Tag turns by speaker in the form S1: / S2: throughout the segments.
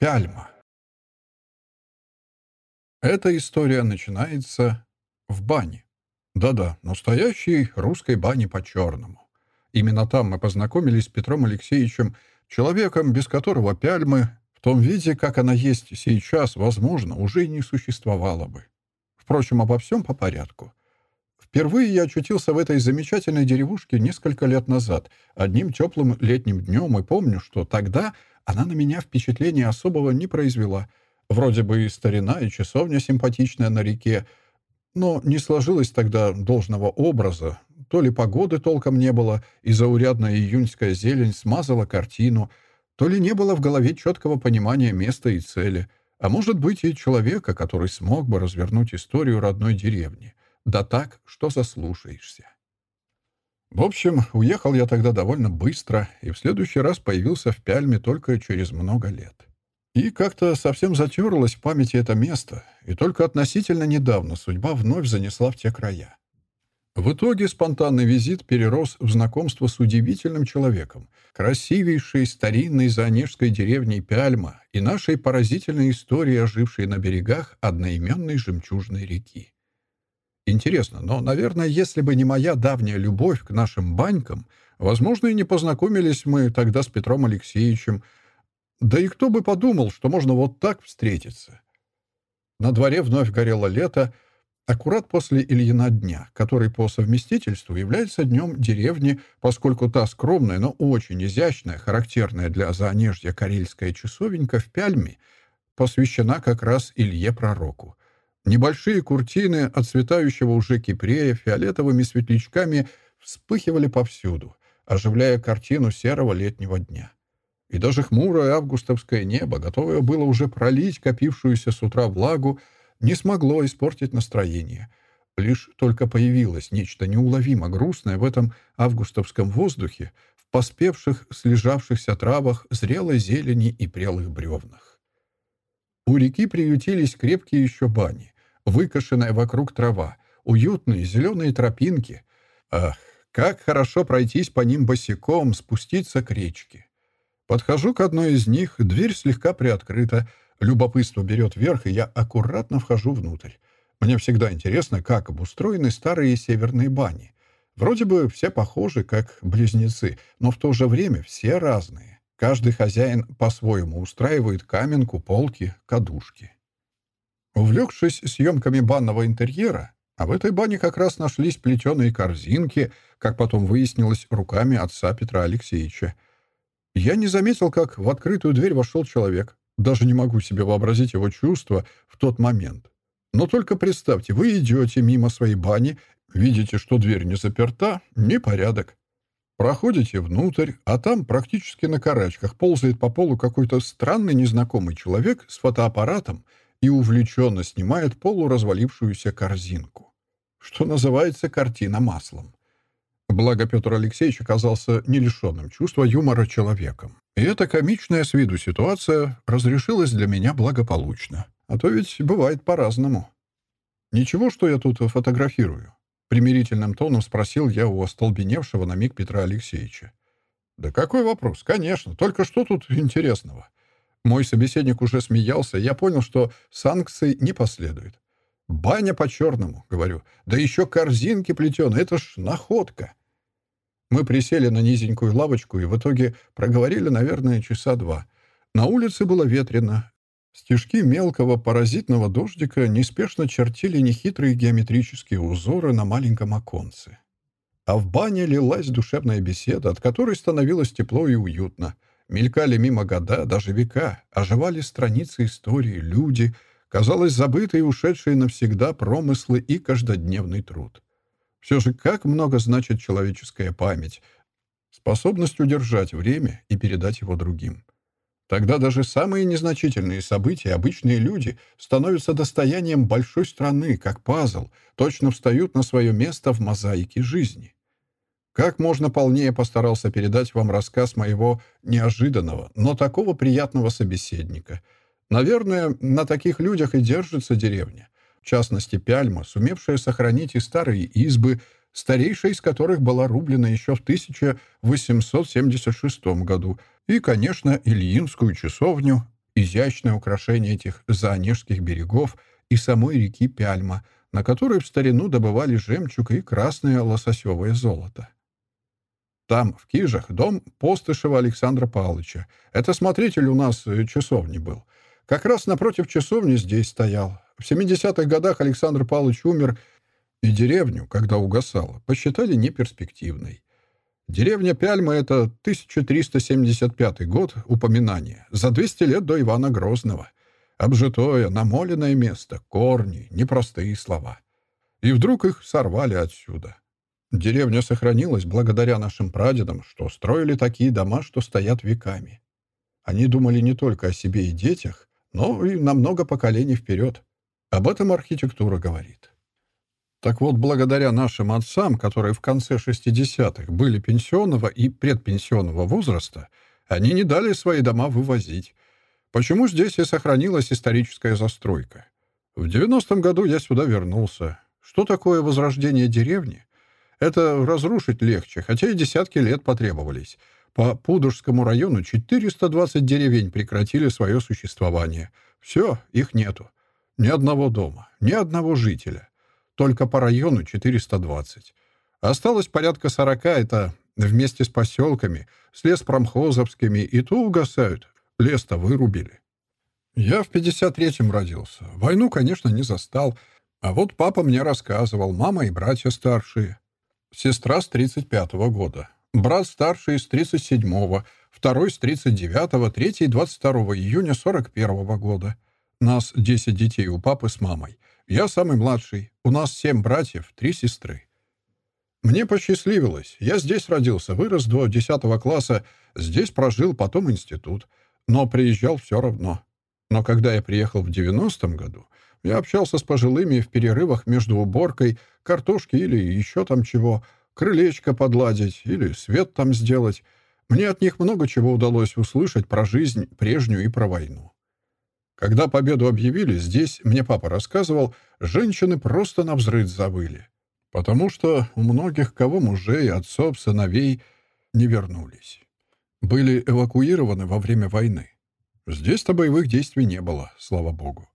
S1: Пяльма. Эта история начинается в бане. Да-да, настоящей русской бане по-черному. Именно там мы познакомились с Петром Алексеевичем, человеком, без которого Пяльмы в том виде, как она есть сейчас, возможно, уже и не существовало бы. Впрочем, обо всем по порядку. Впервые я очутился в этой замечательной деревушке несколько лет назад, одним теплым летним днем, и помню, что тогда она на меня впечатления особого не произвела. Вроде бы и старина, и часовня симпатичная на реке, но не сложилось тогда должного образа. То ли погоды толком не было, и заурядная июньская зелень смазала картину, то ли не было в голове четкого понимания места и цели, а может быть и человека, который смог бы развернуть историю родной деревни. Да так, что заслушаешься. В общем, уехал я тогда довольно быстро, и в следующий раз появился в Пяльме только через много лет. И как-то совсем затерлось в памяти это место, и только относительно недавно судьба вновь занесла в те края. В итоге спонтанный визит перерос в знакомство с удивительным человеком, красивейшей старинной заонежской деревней Пяльма и нашей поразительной историей, ожившей на берегах одноименной жемчужной реки. Интересно, но, наверное, если бы не моя давняя любовь к нашим банькам, возможно, и не познакомились мы тогда с Петром Алексеевичем. Да и кто бы подумал, что можно вот так встретиться? На дворе вновь горело лето, аккурат после Ильина дня, который по совместительству является днем деревни, поскольку та скромная, но очень изящная, характерная для Заонежья карельская часовенька в Пяльме посвящена как раз Илье Пророку. Небольшие куртины от цветающего уже кипрея фиолетовыми светлячками вспыхивали повсюду, оживляя картину серого летнего дня. И даже хмурое августовское небо, готовое было уже пролить копившуюся с утра влагу, не смогло испортить настроение. Лишь только появилось нечто неуловимо грустное в этом августовском воздухе, в поспевших, слежавшихся травах, зрелой зелени и прелых бревнах. У реки приютились крепкие еще бани, выкошенная вокруг трава, уютные зеленые тропинки. Ах, как хорошо пройтись по ним босиком, спуститься к речке. Подхожу к одной из них, дверь слегка приоткрыта, любопытство берет верх, и я аккуратно вхожу внутрь. Мне всегда интересно, как обустроены старые северные бани. Вроде бы все похожи, как близнецы, но в то же время все разные. Каждый хозяин по-своему устраивает каменку, полки, кадушки. Увлекшись съемками банного интерьера, а в этой бане как раз нашлись плетеные корзинки, как потом выяснилось, руками отца Петра Алексеевича. Я не заметил, как в открытую дверь вошел человек. Даже не могу себе вообразить его чувства в тот момент. Но только представьте, вы идете мимо своей бани, видите, что дверь не заперта, непорядок. Проходите внутрь, а там практически на карачках ползает по полу какой-то странный незнакомый человек с фотоаппаратом и увлеченно снимает полуразвалившуюся корзинку. Что называется картина маслом. Благо Петр Алексеевич оказался не лишенным чувства юмора человеком. И эта комичная с виду ситуация разрешилась для меня благополучно. А то ведь бывает по-разному. Ничего, что я тут фотографирую. Примирительным тоном спросил я у остолбеневшего на миг Петра Алексеевича. «Да какой вопрос? Конечно. Только что тут интересного?» Мой собеседник уже смеялся, я понял, что санкций не последует. «Баня по-черному», — говорю. «Да еще корзинки плетеные, это ж находка». Мы присели на низенькую лавочку и в итоге проговорили, наверное, часа два. На улице было ветрено, Стежки мелкого паразитного дождика неспешно чертили нехитрые геометрические узоры на маленьком оконце. А в бане лилась душевная беседа, от которой становилось тепло и уютно. Мелькали мимо года, даже века, оживали страницы истории, люди, казалось, забытые и ушедшие навсегда промыслы и каждодневный труд. Все же как много значит человеческая память, способность удержать время и передать его другим. Тогда даже самые незначительные события, обычные люди, становятся достоянием большой страны, как пазл, точно встают на свое место в мозаике жизни. Как можно полнее постарался передать вам рассказ моего неожиданного, но такого приятного собеседника. Наверное, на таких людях и держится деревня. В частности, Пяльма, сумевшая сохранить и старые избы, старейшая из которых была рублена еще в 1876 году, и, конечно, Ильинскую часовню, изящное украшение этих заонежских берегов и самой реки Пяльма, на которой в старину добывали жемчуг и красное лососевое золото. Там, в Кижах, дом Постышева Александра Павловича. Это смотритель у нас э, часовни был. Как раз напротив часовни здесь стоял. В 70-х годах Александр Павлович умер, и деревню, когда угасала, посчитали неперспективной. Деревня Пяльма — это 1375 год упоминания, за 200 лет до Ивана Грозного. Обжитое, намоленное место, корни, непростые слова. И вдруг их сорвали отсюда. Деревня сохранилась благодаря нашим прадедам, что строили такие дома, что стоят веками. Они думали не только о себе и детях, но и на много поколений вперед. Об этом архитектура говорит. Так вот, благодаря нашим отцам, которые в конце 60-х были пенсионного и предпенсионного возраста, они не дали свои дома вывозить. Почему здесь и сохранилась историческая застройка? В 90-м году я сюда вернулся. Что такое возрождение деревни? Это разрушить легче, хотя и десятки лет потребовались. По Пудожскому району 420 деревень прекратили свое существование. Все, их нету. Ни одного дома, ни одного жителя. Только по району 420. Осталось порядка 40, это вместе с поселками, с леспромхозовскими, и то угасают. Лес-то вырубили. Я в 53-м родился. Войну, конечно, не застал. А вот папа мне рассказывал, мама и братья старшие. Сестра с 35-го года. Брат старший с 37-го, второй с 39-го, третий 22 июня 41-го года. Нас 10 детей у папы с мамой. Я самый младший. У нас 7 братьев, 3 сестры. Мне посчастливилось. Я здесь родился, вырос до 10 класса, здесь прожил, потом институт. Но приезжал все равно. Но когда я приехал в 90-м году, я общался с пожилыми в перерывах между уборкой, картошки или еще там чего, крылечко подладить или свет там сделать. Мне от них много чего удалось услышать про жизнь прежнюю и про войну. Когда победу объявили, здесь, мне папа рассказывал, женщины просто навзрыд завыли. Потому что у многих кого мужей, отцов, сыновей не вернулись. Были эвакуированы во время войны. Здесь-то боевых действий не было, слава богу.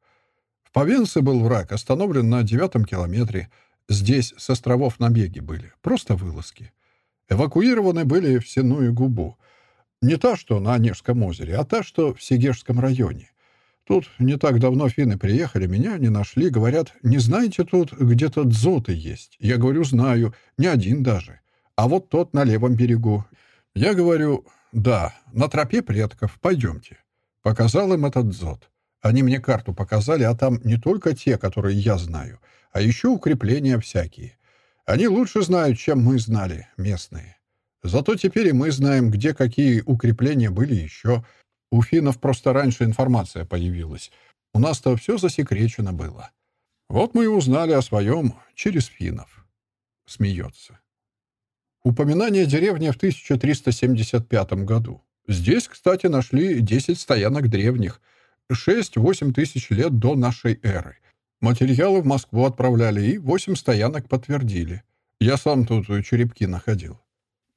S1: По Венце был враг, остановлен на девятом километре. Здесь с островов набеги были, просто вылазки. Эвакуированы были в Сенную губу. Не та, что на Онежском озере, а та, что в Сигежском районе. Тут не так давно финны приехали, меня не нашли. Говорят, не знаете, тут где-то дзоты есть. Я говорю, знаю, не один даже. А вот тот на левом берегу. Я говорю, да, на тропе предков, пойдемте. Показал им этот дзот. Они мне карту показали, а там не только те, которые я знаю, а еще укрепления всякие. Они лучше знают, чем мы знали, местные. Зато теперь и мы знаем, где какие укрепления были еще. У финнов просто раньше информация появилась. У нас-то все засекречено было. Вот мы и узнали о своем через финнов. Смеется. Упоминание деревни в 1375 году. Здесь, кстати, нашли 10 стоянок древних — 6-8 тысяч лет до нашей эры. Материалы в Москву отправляли и 8 стоянок подтвердили. Я сам тут черепки находил.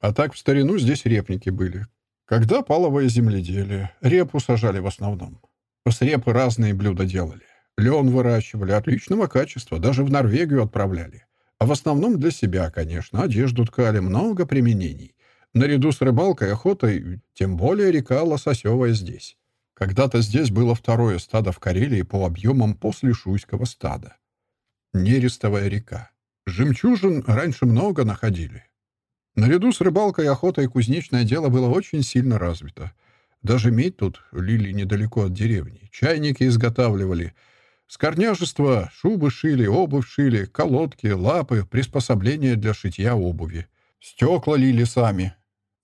S1: А так в старину здесь репники были. Когда паловое земледелие, репу сажали в основном. С репы разные блюда делали. Лен выращивали отличного качества, даже в Норвегию отправляли. А в основном для себя, конечно, одежду ткали, много применений. Наряду с рыбалкой, охотой, тем более река Лососевая здесь. Когда-то здесь было второе стадо в Карелии по объемам после Шуйского стада. Нерестовая река. Жемчужин раньше много находили. Наряду с рыбалкой, охотой кузнечное дело было очень сильно развито. Даже медь тут лили недалеко от деревни. Чайники изготавливали. Скорняжество, шубы шили, обувь шили, колодки, лапы, приспособления для шитья обуви. Стекла лили сами,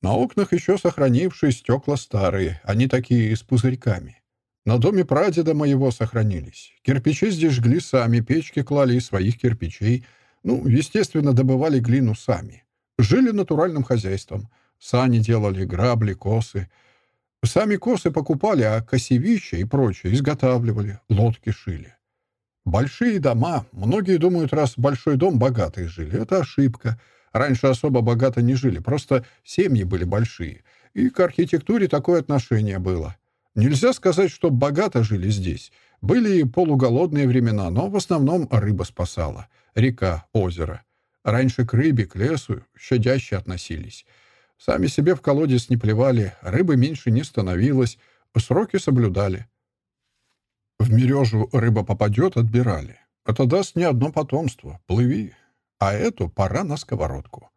S1: на окнах еще сохранившие стекла старые, они такие с пузырьками. На доме прадеда моего сохранились. Кирпичи здесь жгли сами, печки клали из своих кирпичей. Ну, естественно, добывали глину сами. Жили натуральным хозяйством. Сани делали, грабли, косы. Сами косы покупали, а косевища и прочее изготавливали, лодки шили. Большие дома. Многие думают, раз большой дом, богатые жили. Это ошибка. Раньше особо богато не жили, просто семьи были большие. И к архитектуре такое отношение было. Нельзя сказать, что богато жили здесь. Были и полуголодные времена, но в основном рыба спасала. Река, озеро. Раньше к рыбе, к лесу щадяще относились. Сами себе в колодец не плевали, рыбы меньше не становилось, сроки соблюдали. В мережу рыба попадет, отбирали. Это даст не одно потомство. Плыви. А эту пора на сковородку.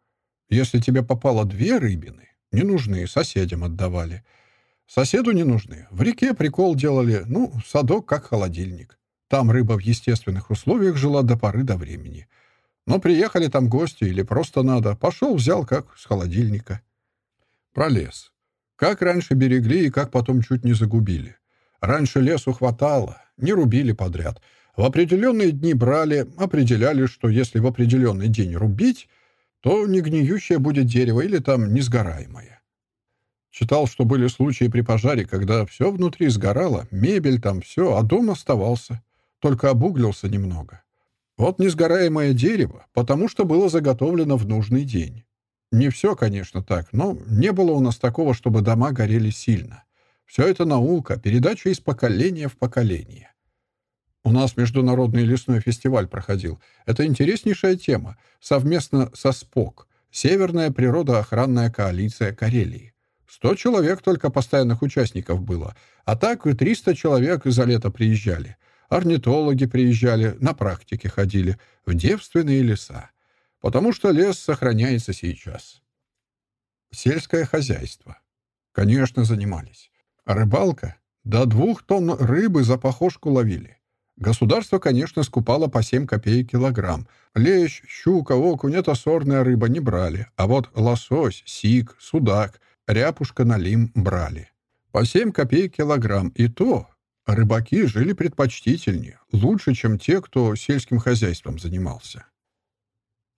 S1: Если тебе попало две рыбины, не нужны, соседям отдавали. Соседу не нужны. В реке прикол делали, ну, садок как холодильник. Там рыба в естественных условиях жила до поры до времени. Но приехали там гости или просто надо. Пошел, взял, как с холодильника. Про лес. Как раньше берегли и как потом чуть не загубили. Раньше лесу хватало, не рубили подряд. В определенные дни брали, определяли, что если в определенный день рубить, то не гниющее будет дерево или там несгораемое. Читал, что были случаи при пожаре, когда все внутри сгорало, мебель там, все, а дом оставался, только обуглился немного. Вот несгораемое дерево, потому что было заготовлено в нужный день. Не все, конечно, так, но не было у нас такого, чтобы дома горели сильно. Все это наука, передача из поколения в поколение. У нас международный лесной фестиваль проходил. Это интереснейшая тема. Совместно со СПОК. Северная природоохранная коалиция Карелии. Сто человек только постоянных участников было. А так и 300 человек за лето приезжали. Орнитологи приезжали, на практике ходили. В девственные леса. Потому что лес сохраняется сейчас. Сельское хозяйство. Конечно, занимались. Рыбалка. До двух тонн рыбы за похожку ловили. Государство, конечно, скупало по 7 копеек килограмм. Лещ, щука, окунь — это сорная рыба не брали. А вот лосось, сик, судак, ряпушка, налим брали. По 7 копеек килограмм. И то рыбаки жили предпочтительнее, лучше, чем те, кто сельским хозяйством занимался.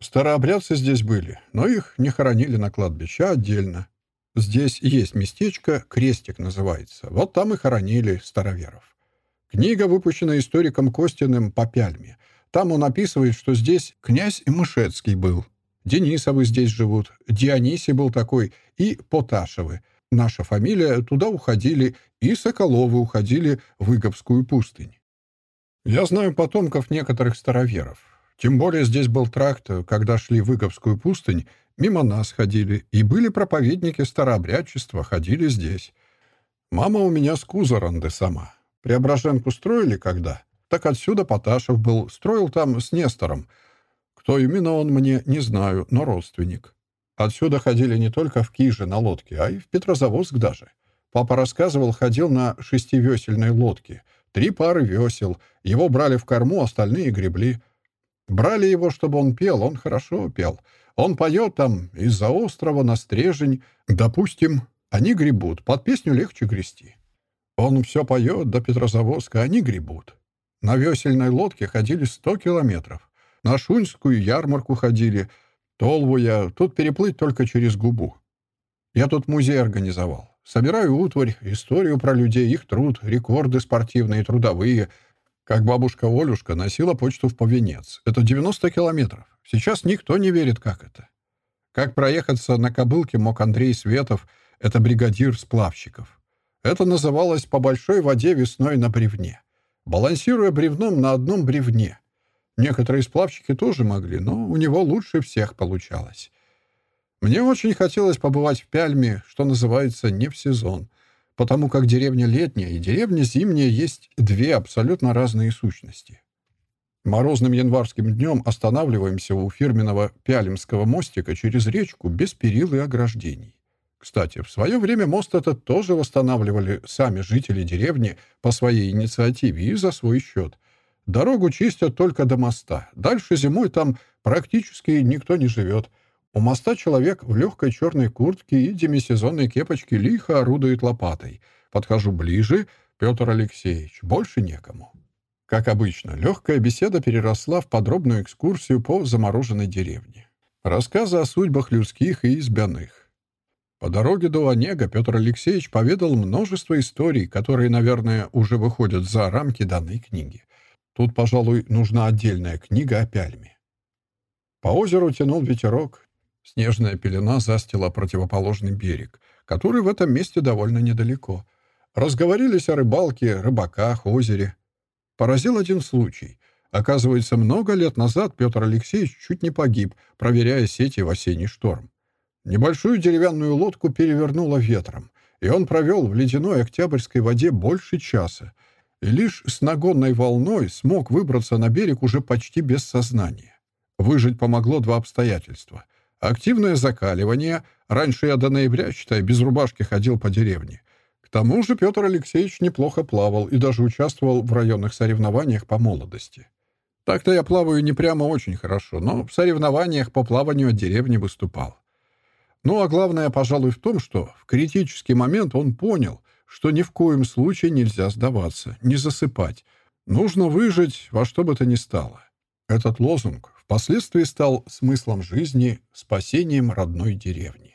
S1: Старообрядцы здесь были, но их не хоронили на кладбище, отдельно. Здесь есть местечко, крестик называется. Вот там и хоронили староверов. Книга выпущена историком Костиным по Пяльме. Там он описывает, что здесь князь Мышецкий был. Денисовы здесь живут, Дионисий был такой, и Поташевы. Наша фамилия туда уходили, и Соколовы уходили в Иговскую пустынь. Я знаю потомков некоторых староверов. Тем более здесь был тракт, когда шли в Иговскую пустынь, мимо нас ходили, и были проповедники старообрядчества, ходили здесь. Мама у меня с Кузаранды сама. Преображенку строили когда? Так отсюда Поташев был, строил там с Нестором. Кто именно он мне, не знаю, но родственник. Отсюда ходили не только в Киже на лодке, а и в Петрозаводск даже. Папа рассказывал, ходил на шестивесельной лодке. Три пары весел. Его брали в корму, остальные гребли. Брали его, чтобы он пел, он хорошо пел. Он поет там из-за острова на стрежень. Допустим, они гребут, под песню легче грести. Он все поет до Петрозаводска, они гребут. На весельной лодке ходили сто километров. На Шуньскую ярмарку ходили. Толву я, тут переплыть только через губу. Я тут музей организовал. Собираю утварь, историю про людей, их труд, рекорды спортивные, трудовые. Как бабушка Олюшка носила почту в Повенец. Это 90 километров. Сейчас никто не верит, как это. Как проехаться на кобылке мог Андрей Светов, это бригадир сплавщиков. Это называлось по большой воде весной на бревне, балансируя бревном на одном бревне. Некоторые сплавщики тоже могли, но у него лучше всех получалось. Мне очень хотелось побывать в Пяльме, что называется, не в сезон, потому как деревня летняя и деревня зимняя есть две абсолютно разные сущности. Морозным январским днем останавливаемся у фирменного Пялемского мостика через речку без перил и ограждений. Кстати, в свое время мост этот тоже восстанавливали сами жители деревни по своей инициативе и за свой счет. Дорогу чистят только до моста. Дальше зимой там практически никто не живет. У моста человек в легкой черной куртке и демисезонной кепочке лихо орудует лопатой. Подхожу ближе. Петр Алексеевич. Больше некому. Как обычно, легкая беседа переросла в подробную экскурсию по замороженной деревне. Рассказы о судьбах людских и избяных. По дороге до Онега Петр Алексеевич поведал множество историй, которые, наверное, уже выходят за рамки данной книги. Тут, пожалуй, нужна отдельная книга о Пяльме. По озеру тянул ветерок. Снежная пелена застила противоположный берег, который в этом месте довольно недалеко. Разговорились о рыбалке, рыбаках, озере. Поразил один случай. Оказывается, много лет назад Петр Алексеевич чуть не погиб, проверяя сети в осенний шторм. Небольшую деревянную лодку перевернуло ветром, и он провел в ледяной октябрьской воде больше часа, лишь с нагонной волной смог выбраться на берег уже почти без сознания. Выжить помогло два обстоятельства. Активное закаливание. Раньше я до ноября, считай, без рубашки ходил по деревне. К тому же Петр Алексеевич неплохо плавал и даже участвовал в районных соревнованиях по молодости. Так-то я плаваю не прямо очень хорошо, но в соревнованиях по плаванию от деревни выступал. Ну а главное, пожалуй, в том, что в критический момент он понял, что ни в коем случае нельзя сдаваться, не засыпать. Нужно выжить во что бы то ни стало. Этот лозунг впоследствии стал смыслом жизни, спасением родной деревни.